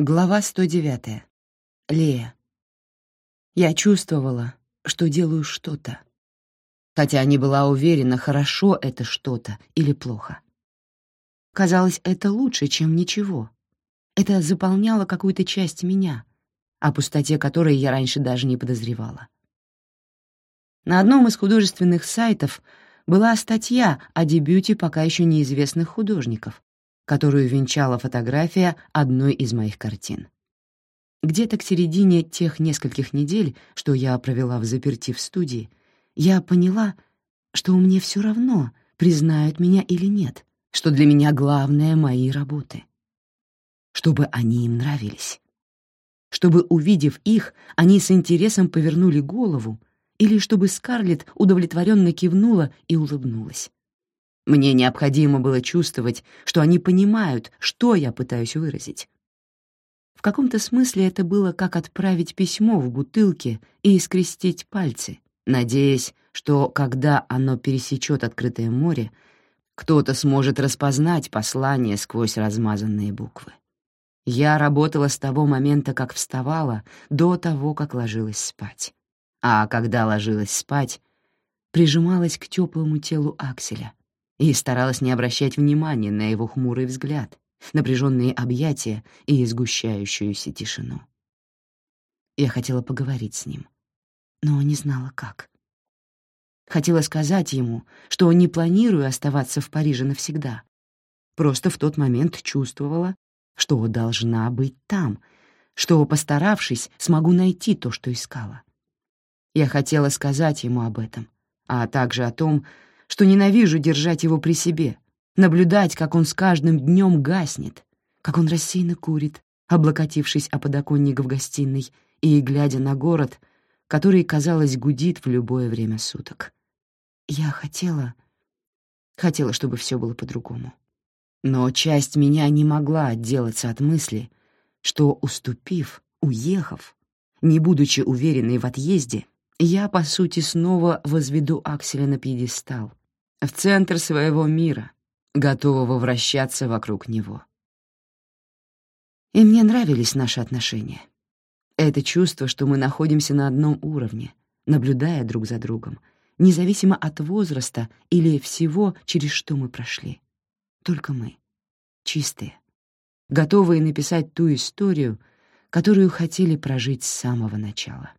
Глава 109. Лея. Я чувствовала, что делаю что-то, хотя не была уверена, хорошо это что-то или плохо. Казалось, это лучше, чем ничего. Это заполняло какую-то часть меня, о пустоте которой я раньше даже не подозревала. На одном из художественных сайтов была статья о дебюте пока еще неизвестных художников, которую венчала фотография одной из моих картин. Где-то к середине тех нескольких недель, что я провела в заперти в студии, я поняла, что мне все равно, признают меня или нет, что для меня главное — мои работы. Чтобы они им нравились. Чтобы, увидев их, они с интересом повернули голову, или чтобы Скарлетт удовлетворенно кивнула и улыбнулась. Мне необходимо было чувствовать, что они понимают, что я пытаюсь выразить. В каком-то смысле это было как отправить письмо в бутылке и скрестить пальцы, надеясь, что, когда оно пересечет открытое море, кто-то сможет распознать послание сквозь размазанные буквы. Я работала с того момента, как вставала, до того, как ложилась спать. А когда ложилась спать, прижималась к теплому телу Акселя, и старалась не обращать внимания на его хмурый взгляд, напряженные объятия и сгущающуюся тишину. Я хотела поговорить с ним, но не знала, как. Хотела сказать ему, что не планирую оставаться в Париже навсегда. Просто в тот момент чувствовала, что должна быть там, что, постаравшись, смогу найти то, что искала. Я хотела сказать ему об этом, а также о том, что ненавижу держать его при себе, наблюдать, как он с каждым днем гаснет, как он рассеянно курит, облокотившись о подоконник в гостиной и глядя на город, который, казалось, гудит в любое время суток. Я хотела... Хотела, чтобы все было по-другому. Но часть меня не могла отделаться от мысли, что, уступив, уехав, не будучи уверенной в отъезде, я, по сути, снова возведу Акселя на пьедестал, в центр своего мира, готового вращаться вокруг него. И мне нравились наши отношения. Это чувство, что мы находимся на одном уровне, наблюдая друг за другом, независимо от возраста или всего, через что мы прошли. Только мы, чистые, готовые написать ту историю, которую хотели прожить с самого начала.